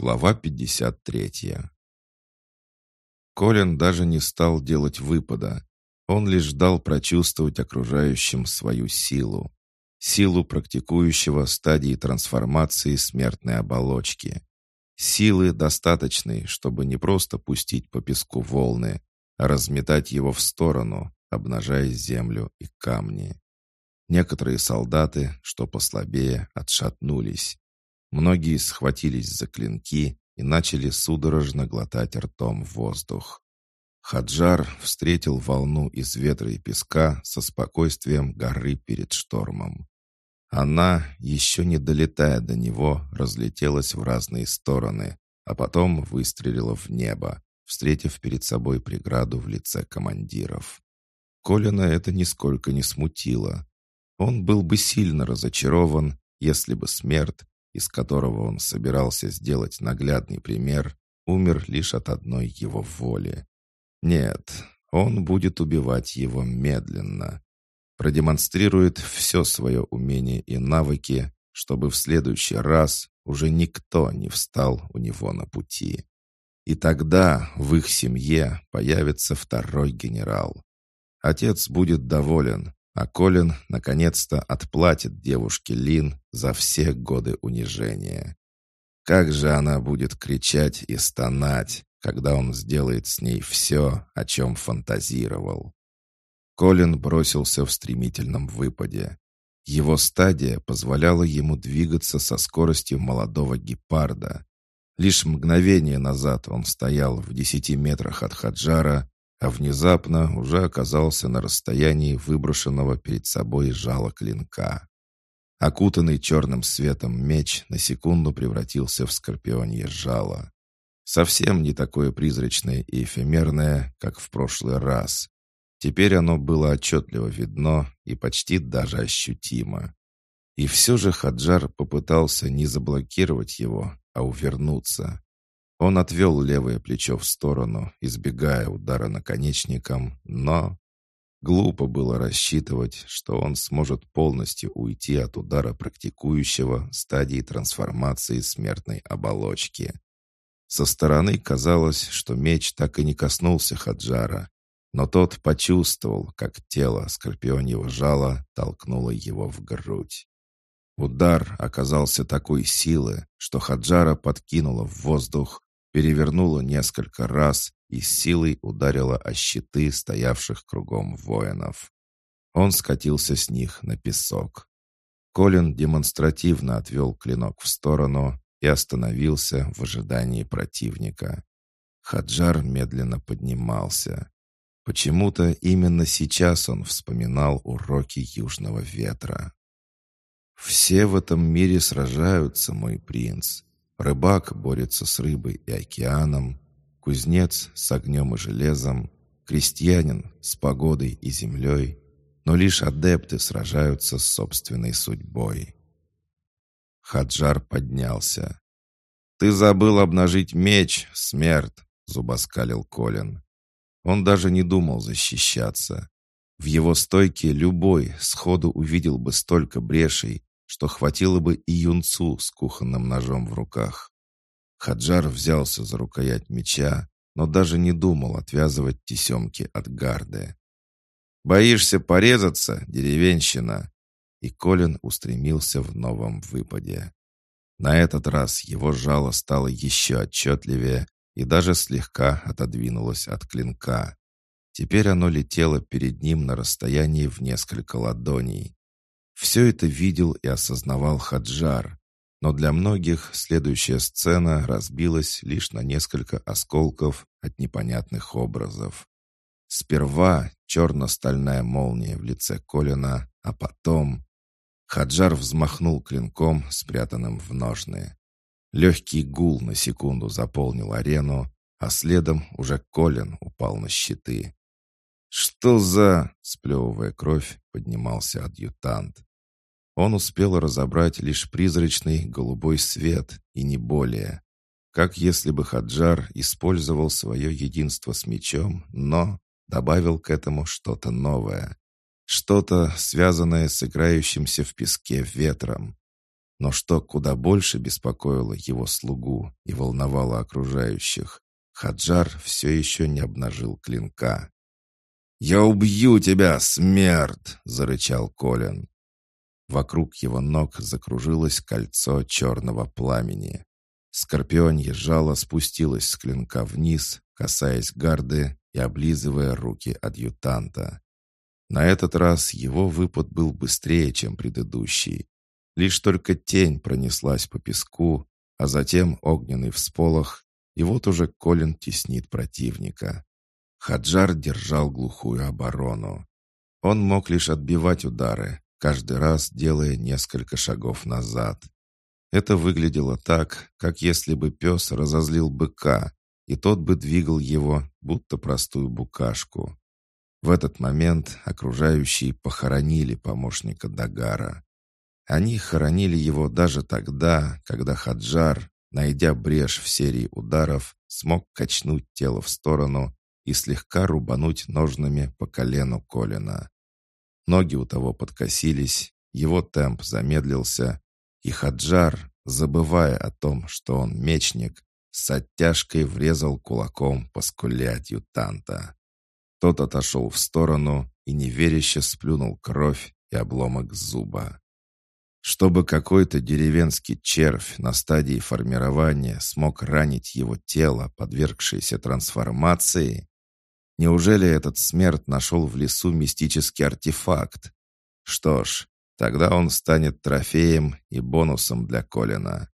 Глава 53. Колин даже не стал делать выпада. Он лишь дал прочувствовать окружающим свою силу. Силу практикующего стадии трансформации смертной оболочки. Силы достаточной, чтобы не просто пустить по песку волны, а разметать его в сторону, обнажая землю и камни. Некоторые солдаты, что послабее, отшатнулись. Многие схватились за клинки и начали судорожно глотать ртом воздух. Хаджар встретил волну из ветра и песка со спокойствием горы перед штормом. Она, еще не долетая до него, разлетелась в разные стороны, а потом выстрелила в небо, встретив перед собой преграду в лице командиров. Колина это нисколько не смутило. Он был бы сильно разочарован, если бы смерть, из которого он собирался сделать наглядный пример, умер лишь от одной его воли. Нет, он будет убивать его медленно. Продемонстрирует все свое умение и навыки, чтобы в следующий раз уже никто не встал у него на пути. И тогда в их семье появится второй генерал. Отец будет доволен, а Колин наконец-то отплатит девушке Лин за все годы унижения. Как же она будет кричать и стонать, когда он сделает с ней все, о чем фантазировал. Колин бросился в стремительном выпаде. Его стадия позволяла ему двигаться со скоростью молодого гепарда. Лишь мгновение назад он стоял в десяти метрах от Хаджара, а внезапно уже оказался на расстоянии выброшенного перед собой жала клинка. Окутанный черным светом меч на секунду превратился в скорпионье жало. Совсем не такое призрачное и эфемерное, как в прошлый раз. Теперь оно было отчетливо видно и почти даже ощутимо. И все же Хаджар попытался не заблокировать его, а увернуться. Он отвел левое плечо в сторону, избегая удара наконечником, но... Глупо было рассчитывать, что он сможет полностью уйти от удара практикующего стадии трансформации смертной оболочки. Со стороны казалось, что меч так и не коснулся Хаджара, но тот почувствовал, как тело скорпионьего жала толкнуло его в грудь. Удар оказался такой силы, что Хаджара подкинуло в воздух, перевернула несколько раз и силой ударила о щиты стоявших кругом воинов. Он скатился с них на песок. Колин демонстративно отвел клинок в сторону и остановился в ожидании противника. Хаджар медленно поднимался. Почему-то именно сейчас он вспоминал уроки южного ветра. «Все в этом мире сражаются, мой принц. Рыбак борется с рыбой и океаном, кузнец с огнем и железом, крестьянин с погодой и землей, но лишь адепты сражаются с собственной судьбой. Хаджар поднялся. «Ты забыл обнажить меч, смерть!» — зубоскалил Колин. Он даже не думал защищаться. В его стойке любой сходу увидел бы столько брешей, что хватило бы и юнцу с кухонным ножом в руках. Хаджар взялся за рукоять меча, но даже не думал отвязывать тесемки от гарды. «Боишься порезаться, деревенщина?» И Колин устремился в новом выпаде. На этот раз его жало стало еще отчетливее и даже слегка отодвинулось от клинка. Теперь оно летело перед ним на расстоянии в несколько ладоней. Все это видел и осознавал Хаджар, но для многих следующая сцена разбилась лишь на несколько осколков от непонятных образов. Сперва черно-стальная молния в лице Колина, а потом... Хаджар взмахнул клинком, спрятанным в ножны. Легкий гул на секунду заполнил арену, а следом уже Колин упал на щиты. «Что за...» — сплевывая кровь, поднимался адъютант. Он успел разобрать лишь призрачный голубой свет, и не более. Как если бы Хаджар использовал свое единство с мечом, но добавил к этому что-то новое. Что-то, связанное с играющимся в песке ветром. Но что куда больше беспокоило его слугу и волновало окружающих, Хаджар все еще не обнажил клинка. «Я убью тебя, смерть!» — зарычал Колин. Вокруг его ног закружилось кольцо черного пламени. Скорпионье жало спустилось с клинка вниз, касаясь гарды и облизывая руки адъютанта. На этот раз его выпад был быстрее, чем предыдущий. Лишь только тень пронеслась по песку, а затем огненный всполох, и вот уже Колин теснит противника. Хаджар держал глухую оборону. Он мог лишь отбивать удары, каждый раз делая несколько шагов назад. Это выглядело так, как если бы пес разозлил быка, и тот бы двигал его, будто простую букашку. В этот момент окружающие похоронили помощника Дагара. Они хоронили его даже тогда, когда Хаджар, найдя брешь в серии ударов, смог качнуть тело в сторону и слегка рубануть ножными по колену Колина. Ноги у того подкосились, его темп замедлился, и Хаджар, забывая о том, что он мечник, с оттяжкой врезал кулаком по скуле адъютанта. Тот отошел в сторону и неверяще сплюнул кровь и обломок зуба. Чтобы какой-то деревенский червь на стадии формирования смог ранить его тело, подвергшееся трансформации, Неужели этот смерть нашел в лесу мистический артефакт? Что ж, тогда он станет трофеем и бонусом для Колина.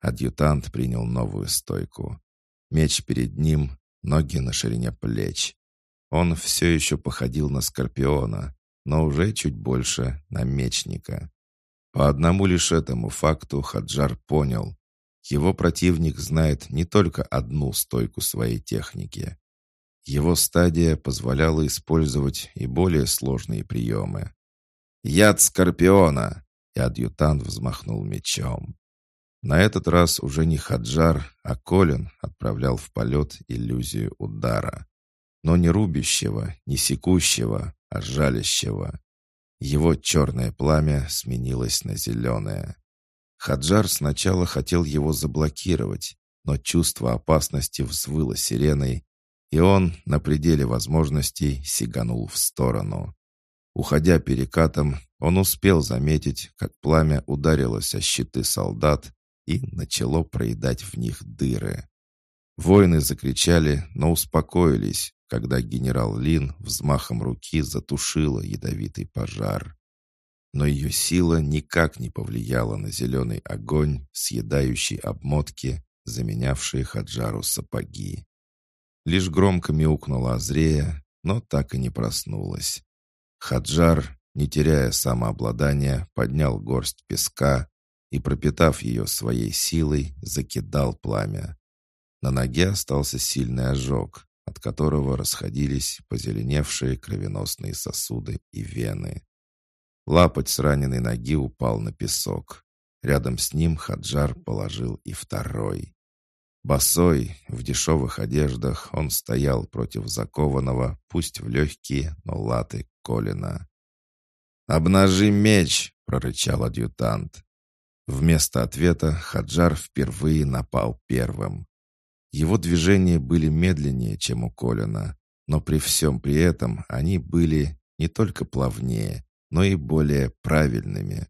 Адъютант принял новую стойку. Меч перед ним, ноги на ширине плеч. Он все еще походил на Скорпиона, но уже чуть больше на мечника. По одному лишь этому факту Хаджар понял, его противник знает не только одну стойку своей техники. Его стадия позволяла использовать и более сложные приемы. «Яд Скорпиона!» И адъютант взмахнул мечом. На этот раз уже не Хаджар, а Колин отправлял в полет иллюзию удара. Но не рубящего, не секущего, а жалящего. Его черное пламя сменилось на зеленое. Хаджар сначала хотел его заблокировать, но чувство опасности взвыло сиреной, и он, на пределе возможностей, сиганул в сторону. Уходя перекатом, он успел заметить, как пламя ударилось о щиты солдат и начало проедать в них дыры. Воины закричали, но успокоились, когда генерал Лин взмахом руки затушила ядовитый пожар. Но ее сила никак не повлияла на зеленый огонь, съедающий обмотки, заменявшие Хаджару сапоги. Лишь громко мяукнула Азрея, но так и не проснулась. Хаджар, не теряя самообладания, поднял горсть песка и, пропитав ее своей силой, закидал пламя. На ноге остался сильный ожог, от которого расходились позеленевшие кровеносные сосуды и вены. Лапоть с раненой ноги упал на песок. Рядом с ним Хаджар положил и второй. Босой, в дешевых одеждах, он стоял против закованного, пусть в легкие, но латы Колина. «Обнажи меч!» — прорычал адъютант. Вместо ответа Хаджар впервые напал первым. Его движения были медленнее, чем у Колина, но при всем при этом они были не только плавнее, но и более правильными.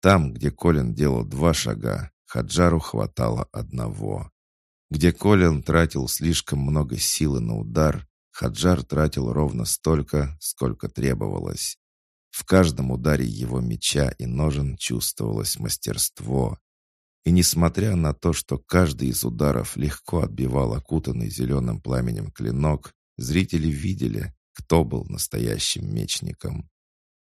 Там, где Колин делал два шага, Хаджару хватало одного. Где Колин тратил слишком много силы на удар, Хаджар тратил ровно столько, сколько требовалось. В каждом ударе его меча и ножен чувствовалось мастерство. И несмотря на то, что каждый из ударов легко отбивал окутанный зеленым пламенем клинок, зрители видели, кто был настоящим мечником.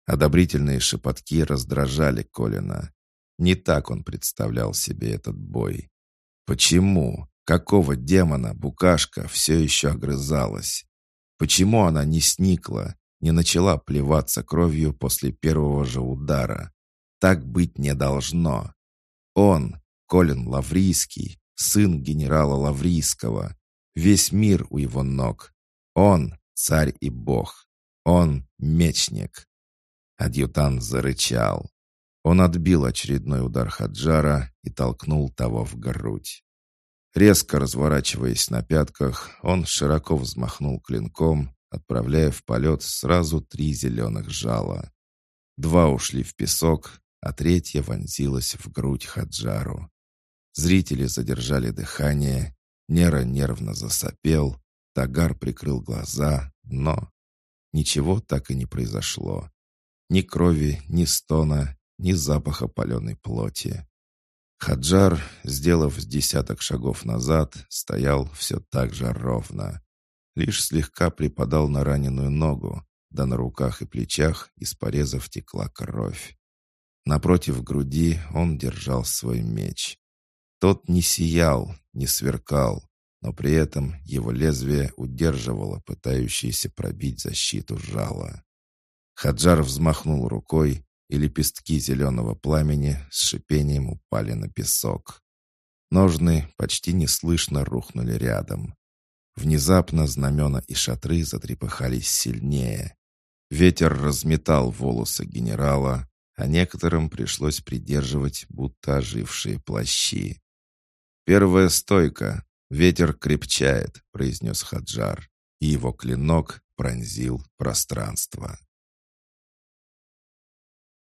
Одобрительные шепотки раздражали Колина. Не так он представлял себе этот бой. Почему? Какого демона букашка все еще огрызалась? Почему она не сникла, не начала плеваться кровью после первого же удара? Так быть не должно. Он, Колин Лаврийский, сын генерала Лаврийского, весь мир у его ног. Он — царь и бог. Он — мечник. Адъютант зарычал. Он отбил очередной удар Хаджара и толкнул того в грудь. Резко разворачиваясь на пятках, он широко взмахнул клинком, отправляя в полет сразу три зеленых жала. Два ушли в песок, а третье вонзилось в грудь Хаджару. Зрители задержали дыхание, Нера нервно засопел, Тагар прикрыл глаза, но ничего так и не произошло. Ни крови, ни стона, ни запаха паленой плоти. Хаджар, сделав с десяток шагов назад, стоял все так же ровно. Лишь слегка припадал на раненую ногу, да на руках и плечах из порезов текла кровь. Напротив груди он держал свой меч. Тот не сиял, не сверкал, но при этом его лезвие удерживало пытающееся пробить защиту жало. Хаджар взмахнул рукой, и лепестки зеленого пламени с шипением упали на песок. Ножны почти неслышно рухнули рядом. Внезапно знамена и шатры затрепыхались сильнее. Ветер разметал волосы генерала, а некоторым пришлось придерживать будто ожившие плащи. «Первая стойка. Ветер крепчает», — произнес Хаджар, и его клинок пронзил пространство.